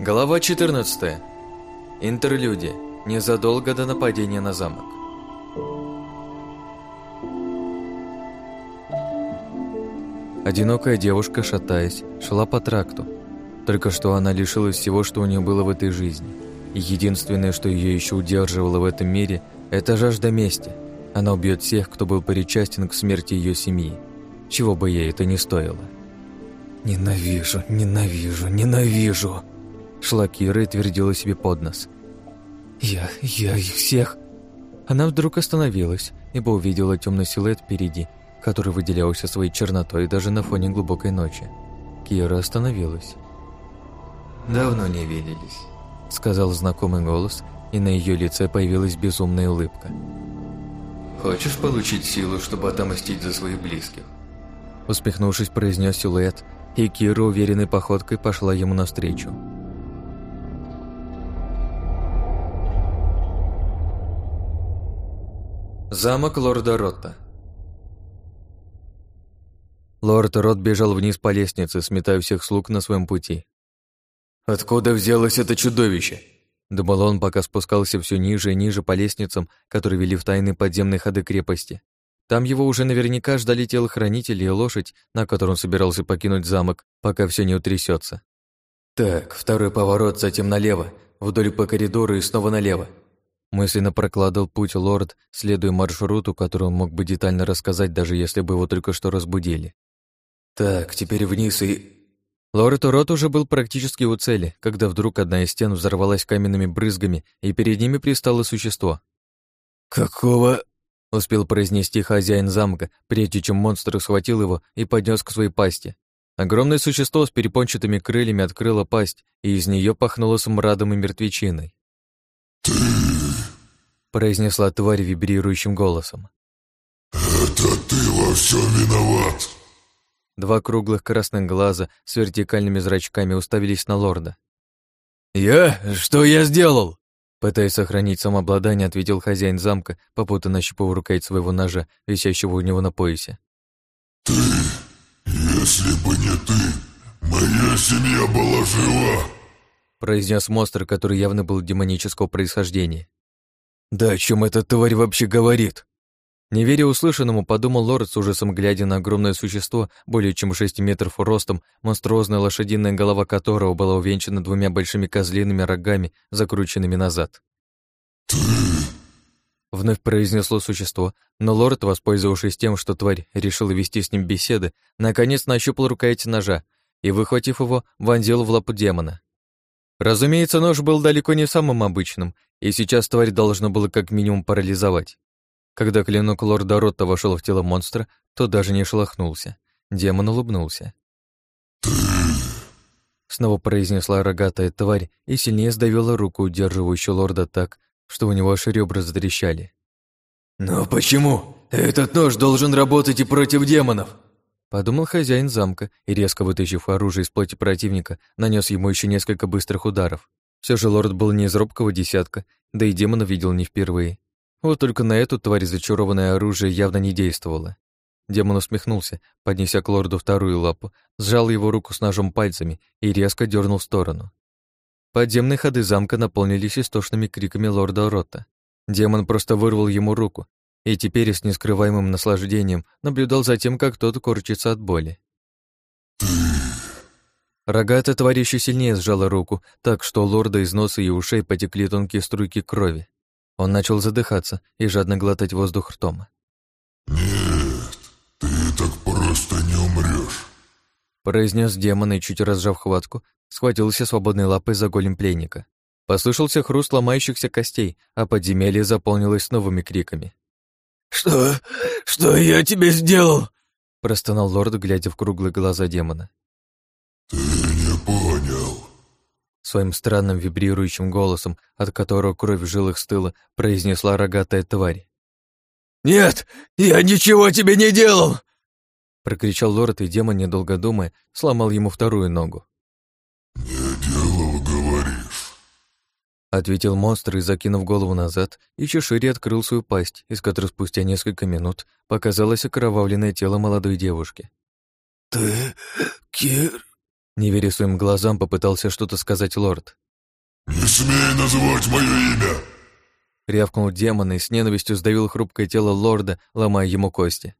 Глава 14. Интерлюдия. Незадолго до нападения на замок. Одинокая девушка, шатаясь, шла по тракту. Только что она лишилась всего, что у нее было в этой жизни. И единственное, что ее еще удерживало в этом мире, это жажда мести. Она убьет всех, кто был причастен к смерти ее семьи, чего бы ей это ни стоило. «Ненавижу, ненавижу, ненавижу!» Шла Кира и твердила себе под нос. «Я, я их всех...» Она вдруг остановилась, ибо увидела темный силуэт впереди, который выделялся своей чернотой даже на фоне глубокой ночи. Кира остановилась. «Давно не виделись», — сказал знакомый голос, и на ее лице появилась безумная улыбка. «Хочешь получить силу, чтобы отомстить за своих близких?» Усмехнувшись, произнес силуэт, и Кира уверенной походкой пошла ему навстречу. Замок лорда Ротта Лорд Рот бежал вниз по лестнице, сметая всех слуг на своем пути. «Откуда взялось это чудовище?» Думал он, пока спускался все ниже и ниже по лестницам, которые вели в тайные подземные ходы крепости. Там его уже наверняка ждали телохранители и лошадь, на котором собирался покинуть замок, пока все не утрясется. «Так, второй поворот, затем налево, вдоль по коридору и снова налево. Мысленно прокладывал путь лорд, следуя маршруту, который он мог бы детально рассказать, даже если бы его только что разбудили. «Так, теперь вниз и...» Лорд Урод уже был практически у цели, когда вдруг одна из стен взорвалась каменными брызгами, и перед ними пристало существо. «Какого...» — успел произнести хозяин замка, прежде чем монстр схватил его и поднес к своей пасти. Огромное существо с перепончатыми крыльями открыло пасть, и из нее пахнуло смрадом и мертвечиной. «Ты произнесла тварь вибрирующим голосом. «Это ты во всем виноват!» Два круглых красных глаза с вертикальными зрачками уставились на лорда. «Я? Что я сделал?» Пытаясь сохранить самообладание, ответил хозяин замка, попутно нащупав рукоять своего ножа, висящего у него на поясе. «Ты? Если бы не ты, моя семья была жива!» произнес монстр, который явно был демонического происхождения. Да о чем эта тварь вообще говорит? Не веря услышанному, подумал лорд с ужасом, глядя на огромное существо, более чем 6 метров ростом, монструозная лошадиная голова которого была увенчана двумя большими козлиными рогами, закрученными назад. «Ты...» Вновь произнесло существо, но лорд, воспользовавшись тем, что тварь решила вести с ним беседы, наконец нащупал рукоять ножа и, выхватив его, вонзил в лапу демона. Разумеется, нож был далеко не самым обычным, и сейчас тварь должна была как минимум парализовать. Когда клинок лорда Ротта вошел в тело монстра, то даже не шелохнулся. Демон улыбнулся. «Ты...» Снова произнесла рогатая тварь и сильнее сдавила руку, удерживающую лорда так, что у него аж ребра затрещали. «Но почему? Этот нож должен работать и против демонов!» Подумал хозяин замка и, резко вытащив оружие из плоти противника, нанес ему еще несколько быстрых ударов. Все же лорд был не из робкого десятка, да и демона видел не впервые. Вот только на эту тварь зачарованное оружие явно не действовало. Демон усмехнулся, поднеся к лорду вторую лапу, сжал его руку с ножом пальцами и резко дернул в сторону. Подземные ходы замка наполнились истошными криками лорда Рота. Демон просто вырвал ему руку, и теперь с нескрываемым наслаждением наблюдал за тем, как тот корчится от боли. Рогатая тварь еще сильнее сжала руку, так что у лорда из носа и ушей потекли тонкие струйки крови. Он начал задыхаться и жадно глотать воздух ртом. «Нет, ты так просто не умрешь», произнес демон и, чуть разжав хватку, схватился свободной лапой за голем пленника. Послышался хруст ломающихся костей, а подземелье заполнилось новыми криками. «Что? Что я тебе сделал?» простонал лорд, глядя в круглые глаза демона. «Ты не понял». Своим странным вибрирующим голосом, от которого кровь в жилах стыла, произнесла рогатая тварь. «Нет, я ничего тебе не делал!» Прокричал лорд, и демон, недолго думая, сломал ему вторую ногу. «Не делал, говоришь?» Ответил монстр и, закинув голову назад, еще шире открыл свою пасть, из которой спустя несколько минут показалось окровавленное тело молодой девушки. «Ты... Кир...» Не веря своим глазам, попытался что-то сказать лорд. «Не смей называть мое имя!» Рявкнул демон и с ненавистью сдавил хрупкое тело лорда, ломая ему кости.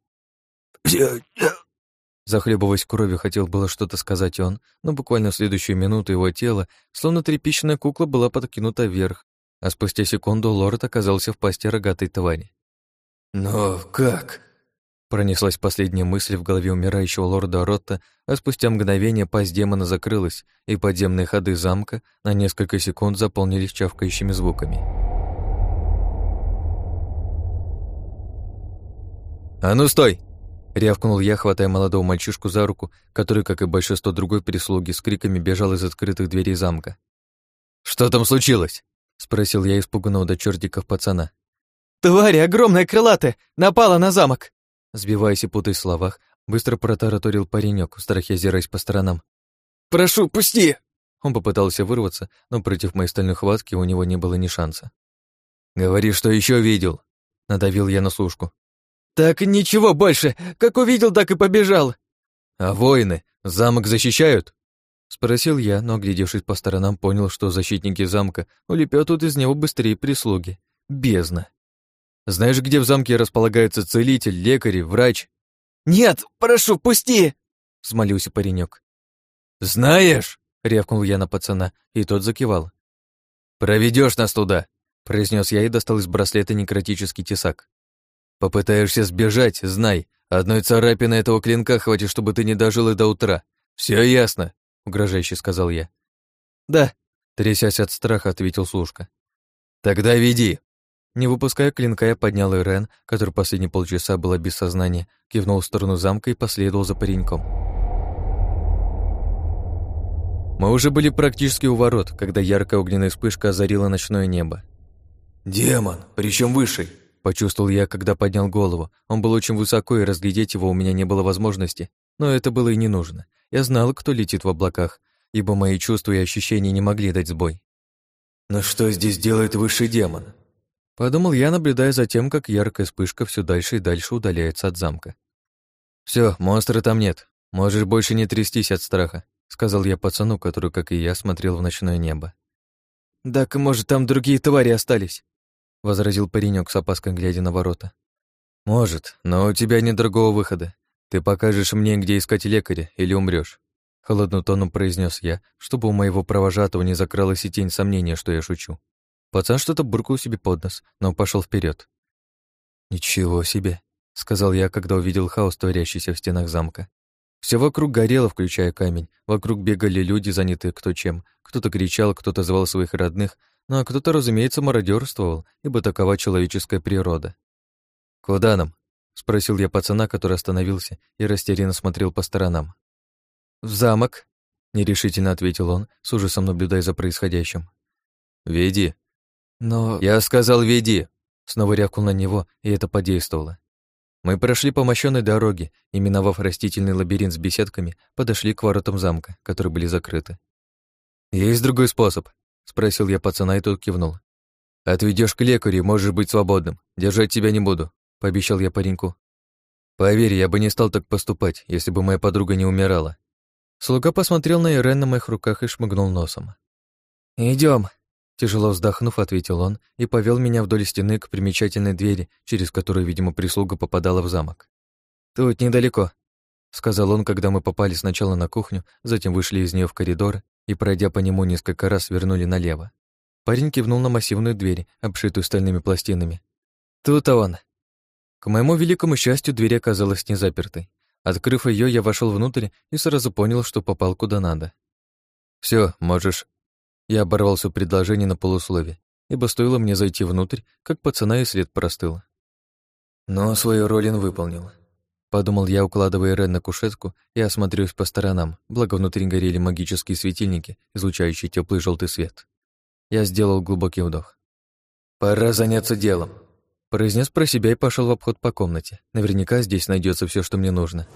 Захлебываясь кровью, хотел было что-то сказать он, но буквально в следующую минуту его тело, словно тряпичная кукла, была подкинута вверх, а спустя секунду лорд оказался в пасти рогатой твари. «Но как?» Пронеслась последняя мысль в голове умирающего лорда Ротта, а спустя мгновение пасть демона закрылась, и подземные ходы замка на несколько секунд заполнились чавкающими звуками. «А ну стой!» — рявкнул я, хватая молодого мальчишку за руку, который, как и большинство другой прислуги, с криками бежал из открытых дверей замка. «Что там случилось?» — спросил я испуганного до чертиков пацана. «Тварь огромная крылатая! Напала на замок!» Сбиваясь и путаясь в словах, быстро протараторил паренек, в страхе озираясь по сторонам. «Прошу, пусти!» Он попытался вырваться, но против моей стальной хватки у него не было ни шанса. «Говори, что еще видел!» — надавил я на служку. «Так ничего больше! Как увидел, так и побежал!» «А воины замок защищают?» Спросил я, но, глядевшись по сторонам, понял, что защитники замка улепетывают из него быстрее прислуги. Бездна. Знаешь, где в замке располагается целитель, лекарь, врач?» «Нет, прошу, пусти!» — взмолился паренек. «Знаешь!» — рявкнул я на пацана, и тот закивал. Проведешь нас туда!» — произнес я и достал из браслета некротический тесак. «Попытаешься сбежать, знай, одной царапины этого клинка хватит, чтобы ты не дожил и до утра. Все ясно!» — угрожающе сказал я. «Да», — трясясь от страха, ответил служка. «Тогда веди!» Не выпуская клинка, я поднял Ирен, который последние полчаса была без сознания, кивнул в сторону замка и последовал за пареньком. Мы уже были практически у ворот, когда яркая огненная вспышка озарила ночное небо. «Демон, причем высший!» Почувствовал я, когда поднял голову. Он был очень высоко, и разглядеть его у меня не было возможности, но это было и не нужно. Я знал, кто летит в облаках, ибо мои чувства и ощущения не могли дать сбой. «Но что здесь делает высший демон?» Подумал я, наблюдая за тем, как яркая вспышка все дальше и дальше удаляется от замка. Все, монстра там нет. Можешь больше не трястись от страха», — сказал я пацану, который, как и я, смотрел в ночное небо. «Так, может, там другие твари остались?» — возразил паренек с опаской, глядя на ворота. «Может, но у тебя нет другого выхода. Ты покажешь мне, где искать лекаря, или умрешь. холодным тоном произнес я, чтобы у моего провожатого не закралась и тень сомнения, что я шучу. Пацан что-то буркнул себе под нос, но пошел вперед. «Ничего себе», — сказал я, когда увидел хаос, творящийся в стенах замка. Все вокруг горело, включая камень. Вокруг бегали люди, занятые кто чем. Кто-то кричал, кто-то звал своих родных, ну а кто-то, разумеется, мародерствовал, ибо такова человеческая природа. «Куда нам?» — спросил я пацана, который остановился и растерянно смотрел по сторонам. «В замок», — нерешительно ответил он, с ужасом наблюдая за происходящим. «Веди», но... Я сказал, веди. Снова рявкнул на него, и это подействовало. Мы прошли по мощенной дороге и, миновав растительный лабиринт с беседками, подошли к воротам замка, которые были закрыты. «Есть другой способ?» — спросил я пацана, и тот кивнул. Отведешь к лекарю, можешь быть свободным. Держать тебя не буду», — пообещал я пареньку. «Поверь, я бы не стал так поступать, если бы моя подруга не умирала». Слуга посмотрел на Ирен на моих руках и шмыгнул носом. Идем, Тяжело вздохнув, ответил он и повел меня вдоль стены к примечательной двери, через которую, видимо, прислуга попадала в замок. «Тут недалеко», — сказал он, когда мы попали сначала на кухню, затем вышли из нее в коридор и, пройдя по нему несколько раз, вернули налево. Парень кивнул на массивную дверь, обшитую стальными пластинами. «Тут он». К моему великому счастью, дверь оказалась не запертой. Открыв ее, я вошел внутрь и сразу понял, что попал куда надо. Все, можешь я оборвал все предложение на полуслове, ибо стоило мне зайти внутрь, как пацана и след простыл. Но свою роль он выполнил. Подумал я, укладывая Рен на кушетку и осмотрюсь по сторонам, благо внутри горели магические светильники, излучающие теплый желтый свет. Я сделал глубокий вдох. «Пора заняться делом», произнес про себя и пошел в обход по комнате. Наверняка здесь найдется все, что мне нужно.